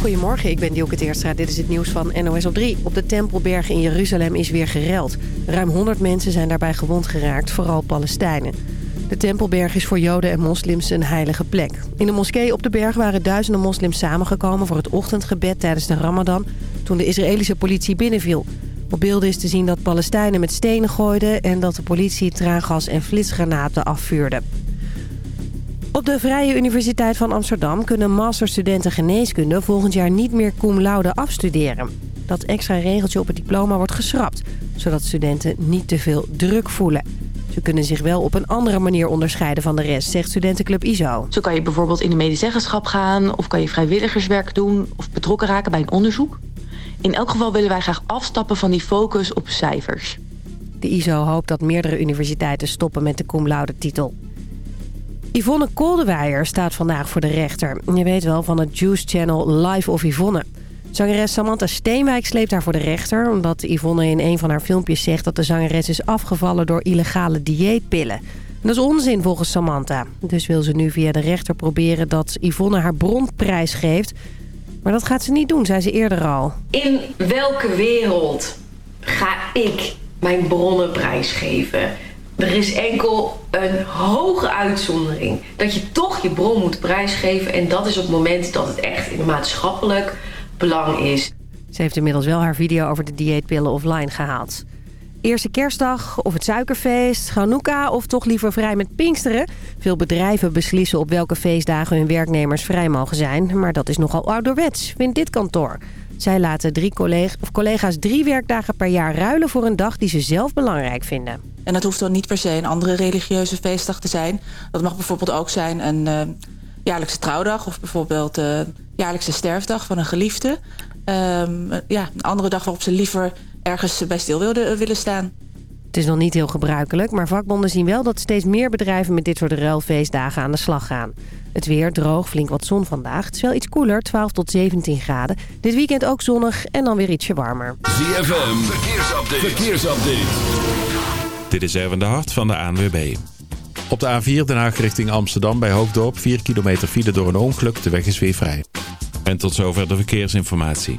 Goedemorgen, ik ben Dielke Teerstra. Dit is het nieuws van NOS op 3. Op de Tempelberg in Jeruzalem is weer gereld. Ruim 100 mensen zijn daarbij gewond geraakt, vooral Palestijnen. De Tempelberg is voor Joden en moslims een heilige plek. In de moskee op de berg waren duizenden moslims samengekomen... voor het ochtendgebed tijdens de Ramadan... toen de Israëlische politie binnenviel. Op beelden is te zien dat Palestijnen met stenen gooiden... en dat de politie traangas en flitsgranaten afvuurde. Op de Vrije Universiteit van Amsterdam kunnen masterstudenten geneeskunde volgend jaar niet meer cum laude afstuderen. Dat extra regeltje op het diploma wordt geschrapt, zodat studenten niet te veel druk voelen. Ze kunnen zich wel op een andere manier onderscheiden van de rest, zegt studentenclub ISO. Zo kan je bijvoorbeeld in de medezeggenschap gaan... of kan je vrijwilligerswerk doen of betrokken raken bij een onderzoek. In elk geval willen wij graag afstappen van die focus op cijfers. De ISO hoopt dat meerdere universiteiten stoppen met de cum laude titel. Yvonne Koldewijer staat vandaag voor de rechter. Je weet wel van het Juice Channel Live of Yvonne. Zangeres Samantha Steenwijk sleept haar voor de rechter... omdat Yvonne in een van haar filmpjes zegt dat de zangeres is afgevallen door illegale dieetpillen. dat is onzin volgens Samantha. Dus wil ze nu via de rechter proberen dat Yvonne haar bronprijs geeft. Maar dat gaat ze niet doen, zei ze eerder al. In welke wereld ga ik mijn bronnen prijsgeven? Er is enkel een hoge uitzondering. Dat je toch je bron moet prijsgeven. En dat is op het moment dat het echt in maatschappelijk belang is. Ze heeft inmiddels wel haar video over de dieetpillen offline gehaald. Eerste kerstdag of het suikerfeest, Hanukkah of toch liever vrij met Pinksteren. Veel bedrijven beslissen op welke feestdagen hun werknemers vrij mogen zijn. Maar dat is nogal ouderwets, vindt dit kantoor. Zij laten drie collega of collega's drie werkdagen per jaar ruilen voor een dag die ze zelf belangrijk vinden. En dat hoeft dan niet per se een andere religieuze feestdag te zijn. Dat mag bijvoorbeeld ook zijn een uh, jaarlijkse trouwdag... of bijvoorbeeld uh, jaarlijkse sterfdag van een geliefde. Um, ja, een andere dag waarop ze liever ergens bij stil wilden, willen staan. Het is nog niet heel gebruikelijk, maar vakbonden zien wel dat steeds meer bedrijven met dit soort ruilfeestdagen aan de slag gaan. Het weer droog, flink wat zon vandaag. Het is wel iets koeler, 12 tot 17 graden. Dit weekend ook zonnig en dan weer ietsje warmer. ZFM, verkeersupdate. verkeersupdate. Dit is Erwin de Hart van de ANWB. Op de A4 Den Haag richting Amsterdam bij Hoofddorp. 4 kilometer file door een ongeluk. De weg is weer vrij. En tot zover de verkeersinformatie.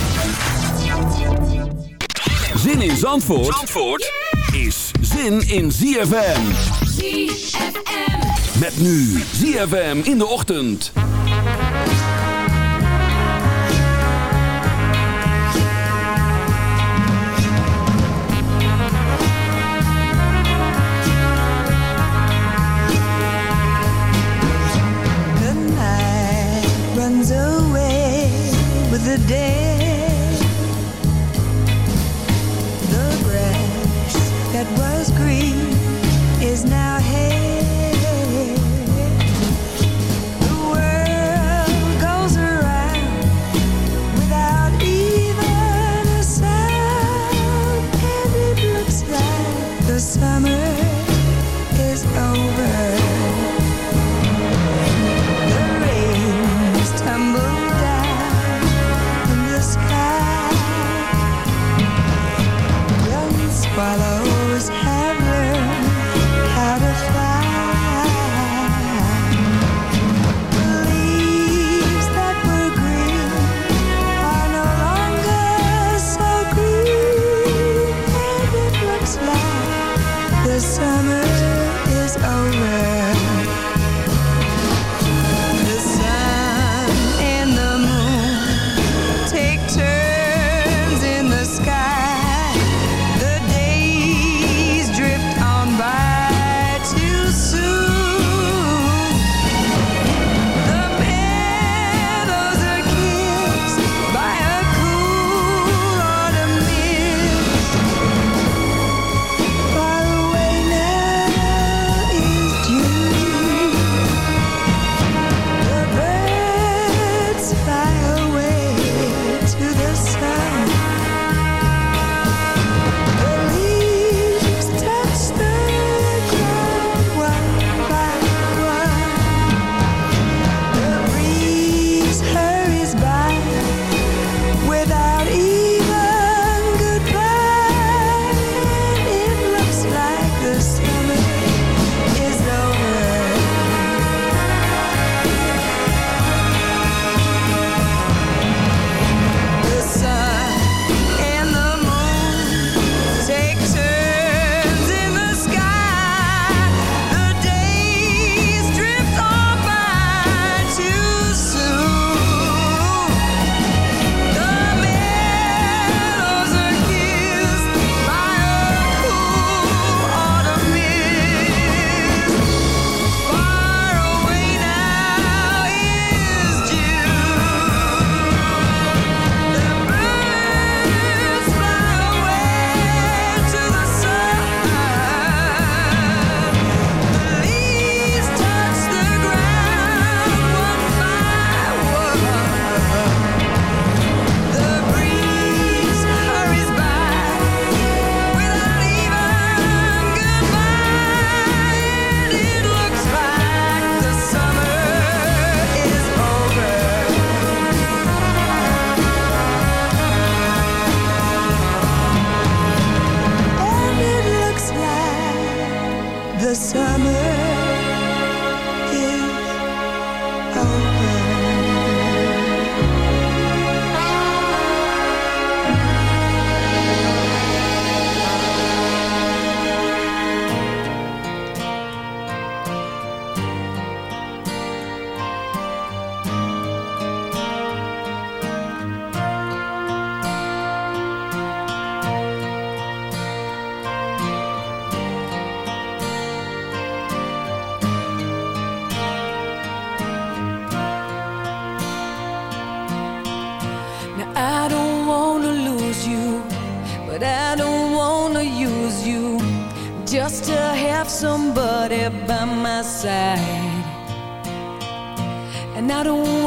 Zin in Zandvoort, Zandvoort is zin in ZFM. ZFM. Met nu ZFM in de ochtend. Follows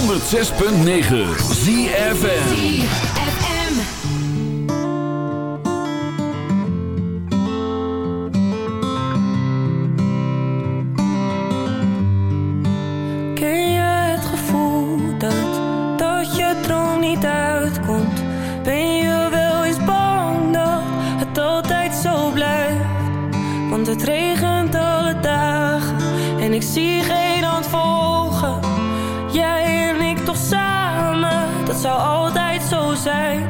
106,9 Zie FM. Ken je het gevoel dat. Dat je er niet uitkomt? Ben je wel eens bang dat het altijd zo blij. Want het regent alle dagen. En ik zie geen hand jij. zou altijd zo zijn.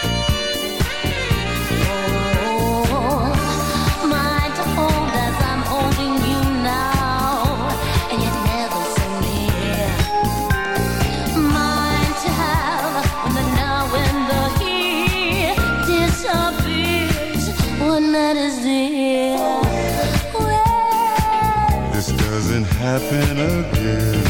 happen again.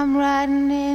I'm riding in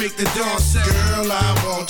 make the dawn say, Girl, I want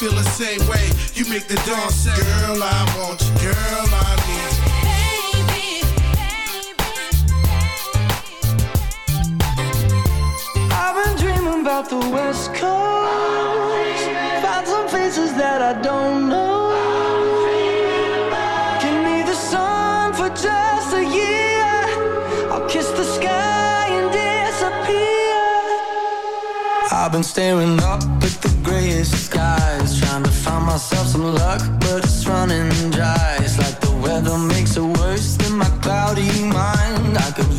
feel the same way. You make the say, Girl, I want you. Girl, I need you. I've been dreaming about the West Coast. Found some faces that I don't know. Give me the sun for just a year. I'll kiss the sky and disappear. I've been staring up myself some luck, but it's running dry. It's like the weather makes it worse than my cloudy mind. I could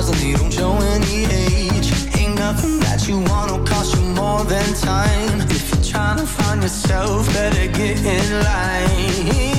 washing and they don't show any age. Ain't nothing that you want will cost you more than time. If you're trying to find yourself, better get in line.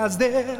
as there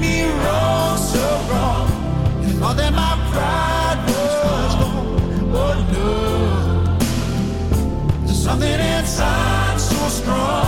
me wrong, so wrong. That my pride was gone. Oh no. There's something inside so strong.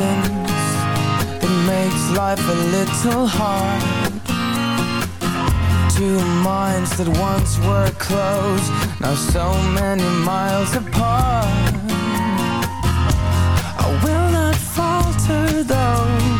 distance. It makes life a little hard. Two minds that once were close Now so many miles apart. I will not falter though.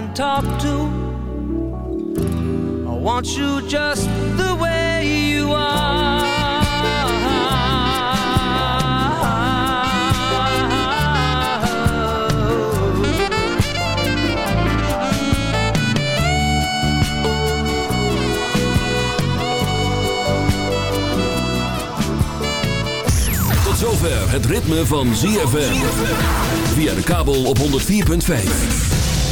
can talk to. I want you just the way you Tot zover het ritme van ZFM. Via de kabel op 104.5.